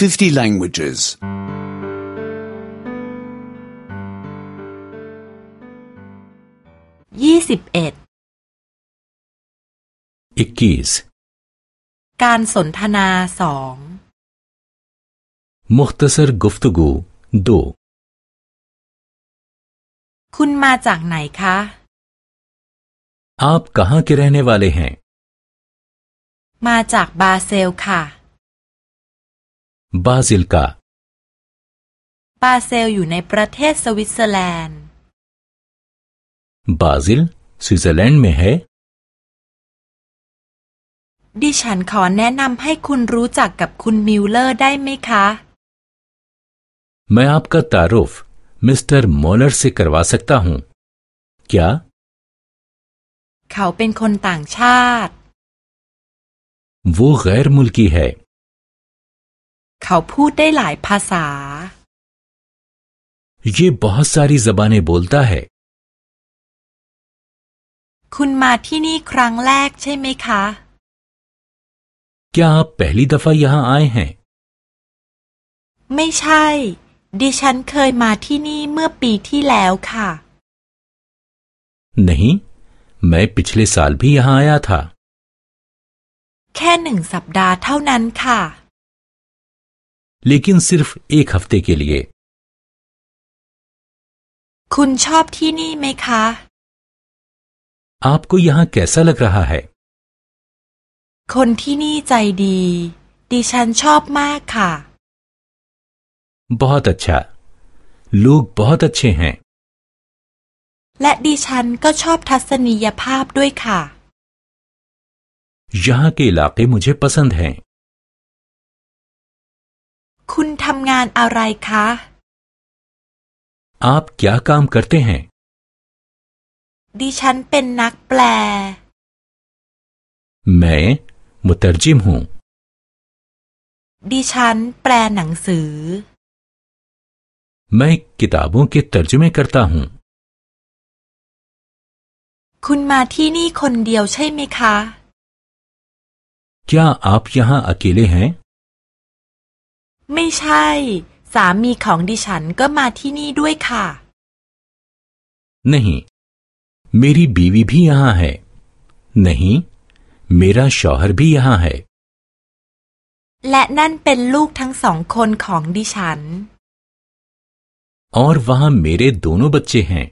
50 languages. ยี่สิบเอ็ด इक्कीस การสนทนาสอง मुख्तसर गुफ्तगू दो คุณมาจากไหนคะ आप कहाँ के रहने वाले हैं มาจากบาเซลค่ะ बाजिल का บาเซลอยู่ในประเทศสวิตเซอร์แลนด์ बाजिल स्विट्जरलैंड में है ดิฉันขอแนะนำให้คุณรู้จักกับคุณมิลเลอร์ได้ไหมคะ मैं आपका तारुफ मिस्टर मोलर से करवा सकता हूँ क्या เขาเป็นคนต่างชาติ वो गैर मुल्की है เขาพูดได้หลายภาษา ये बहुत सारी जबानें बोलता है คุณมาที่นี่ครั้งแรกใช่ไหมคะ क्या आप पहली दफा यहाँ आए हैं ไม่ใช่ ดิฉันเคยมาที่นี่เมื่อปีที่แล้วค่ะ नहीं मैं पिछले साल भी यहाँ आया था แค่หนึ่งสัปดาห์เท่านั้นค่ะ लेकिन सिर्फ एक हफ्ते के लिए คุณชอบที่นี่ไหมคะ आपको यहाँ कैसा लग रहा है คนที่นี่ใจดี ดิฉันชอบมากค่ะ बहुत अच्छा लोग बहुत अच्छे हैं และดิฉันก็ชอบทัศนียภาพด้วยค่ะ यहाँ के इलाके मुझे पसंद हैं คุณทำงานอะไรคะ आप क्या काम करते हैं ดิฉันเป็นนักแปล मैं मुतरजिम हूँ ดิฉันแปลหนังสือ मैं किताबों के तर्जुमे करता हूँ คุณมาที่นี่คนเดียวใช่ไหมคะ क्या आप यहाँ अकेले हैं ไม่ใช่ สามีของดิฉันก็มาที่นี่ด้วยค่ะ नहीं मेरी बीवी भी यहाँ है नहीं मेरा शौहर भी यहाँ है และนั่นเป็นลูกทั้งสองคนของดิฉัน और वहाँ मेरे दोनों बच्चे हैं